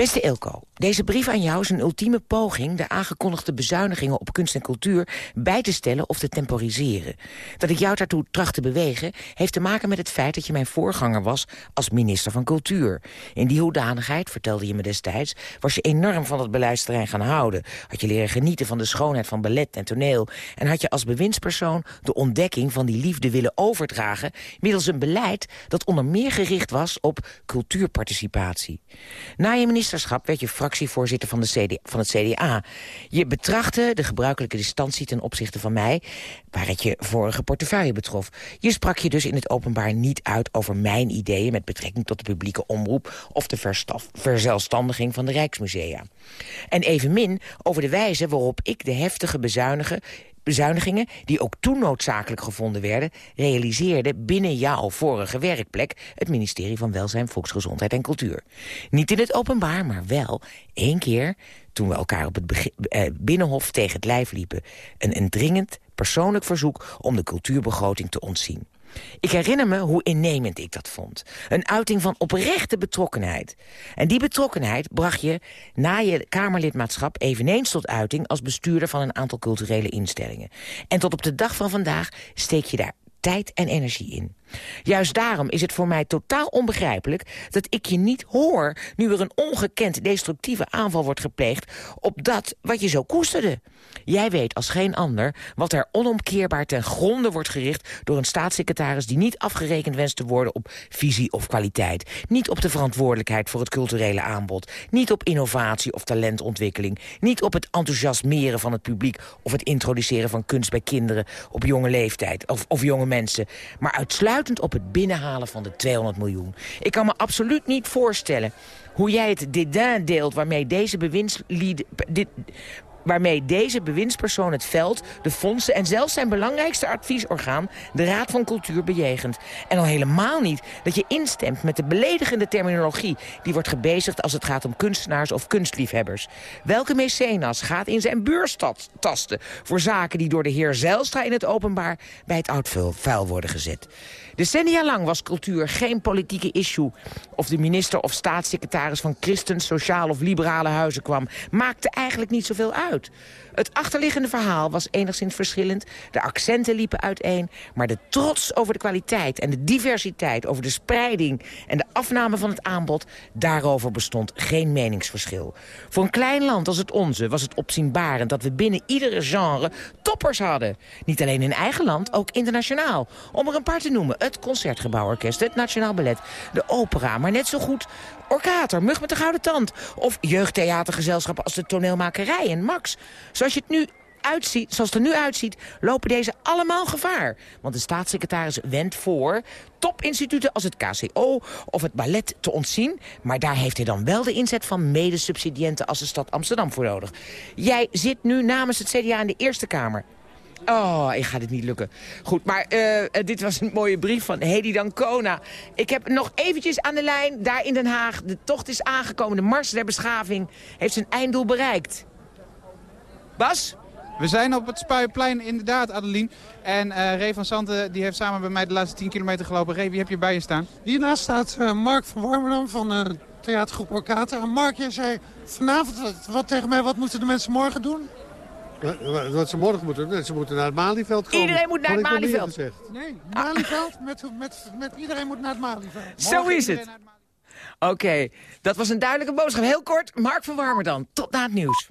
Beste Ilko, deze brief aan jou is een ultieme poging... de aangekondigde bezuinigingen op kunst en cultuur bij te stellen of te temporiseren. Dat ik jou daartoe tracht te bewegen... heeft te maken met het feit dat je mijn voorganger was als minister van Cultuur. In die hoedanigheid, vertelde je me destijds... was je enorm van het beleidsterrein gaan houden. Had je leren genieten van de schoonheid van ballet en toneel... en had je als bewindspersoon de ontdekking van die liefde willen overdragen... middels een beleid dat onder meer gericht was op cultuurparticipatie. Na je ministerschap werd je fractievoorzitter van, de CD, van het CDA. Je betrachtte de gebruikelijke distantie ten opzichte van mij... waar het je vorige portefeuille betrof. Je sprak je dus in het openbaar niet uit over mijn ideeën... met betrekking tot de publieke omroep... of de verzelfstandiging van de Rijksmusea. En evenmin over de wijze waarop ik de heftige bezuinigen bezuinigingen, die ook toen noodzakelijk gevonden werden... realiseerde binnen jouw vorige werkplek... het ministerie van Welzijn, Volksgezondheid en Cultuur. Niet in het openbaar, maar wel één keer... toen we elkaar op het eh, Binnenhof tegen het lijf liepen... een, een dringend persoonlijk verzoek om de cultuurbegroting te ontzien. Ik herinner me hoe innemend ik dat vond. Een uiting van oprechte betrokkenheid. En die betrokkenheid bracht je na je Kamerlidmaatschap eveneens tot uiting... als bestuurder van een aantal culturele instellingen. En tot op de dag van vandaag steek je daar tijd en energie in. Juist daarom is het voor mij totaal onbegrijpelijk dat ik je niet hoor... nu er een ongekend destructieve aanval wordt gepleegd op dat wat je zo koesterde. Jij weet als geen ander wat er onomkeerbaar ten gronde wordt gericht... door een staatssecretaris die niet afgerekend wenst te worden op visie of kwaliteit. Niet op de verantwoordelijkheid voor het culturele aanbod. Niet op innovatie of talentontwikkeling. Niet op het enthousiasmeren van het publiek... of het introduceren van kunst bij kinderen op jonge leeftijd of, of jonge mensen. Maar uitsluitend op het binnenhalen van de 200 miljoen. Ik kan me absoluut niet voorstellen hoe jij het dédain deelt waarmee deze bewindslieden... Dit, waarmee deze bewindspersoon het veld, de fondsen... en zelfs zijn belangrijkste adviesorgaan, de Raad van Cultuur, bejegent. En al helemaal niet dat je instemt met de beledigende terminologie... die wordt gebezigd als het gaat om kunstenaars of kunstliefhebbers. Welke mecenas gaat in zijn beurs tasten... voor zaken die door de heer Zijlstra in het openbaar... bij het oud vuil worden gezet? Decennia lang was cultuur geen politieke issue. Of de minister of staatssecretaris van christen, sociaal of liberale huizen kwam... maakte eigenlijk niet zoveel uit. Het achterliggende verhaal was enigszins verschillend. De accenten liepen uiteen. Maar de trots over de kwaliteit en de diversiteit... over de spreiding en de afname van het aanbod... daarover bestond geen meningsverschil. Voor een klein land als het onze was het opzienbarend... dat we binnen iedere genre toppers hadden. Niet alleen in eigen land, ook internationaal. Om er een paar te noemen. Het Concertgebouworkest, het Nationaal Ballet, de opera... maar net zo goed Orkater, Mug met de Gouden Tand... of jeugdtheatergezelschappen als de Toneelmakerij en Max. Zoals je het nu uitziet, zoals het er nu uitziet, lopen deze allemaal gevaar. Want de staatssecretaris wendt voor topinstituten als het KCO of het ballet te ontzien. Maar daar heeft hij dan wel de inzet van medesubsidiënten als de stad Amsterdam voor nodig. Jij zit nu namens het CDA in de Eerste Kamer. Oh, ik ga dit niet lukken. Goed, maar uh, dit was een mooie brief van Hedy Dancona. Ik heb nog eventjes aan de lijn, daar in Den Haag. De tocht is aangekomen, de Mars der Beschaving heeft zijn einddoel bereikt. Bas? We zijn op het Spuienplein, inderdaad, Adeline. En uh, Ray van Santen die heeft samen bij mij de laatste 10 kilometer gelopen. Ray, wie heb je bij je staan? Hiernaast staat uh, Mark van Warmerdam van uh, theatergroep Orkata. En Mark, jij zei vanavond wat tegen mij, wat moeten de mensen morgen doen? Wat ze morgen moeten doen, ze moeten naar het Malieveld komen. Iedereen moet naar het Malieveld. Nee, Malieveld, met, met, met iedereen moet naar het Malieveld. Zo is het. Oké, okay, dat was een duidelijke boodschap. Heel kort, Mark van Warmer dan. Tot na het nieuws.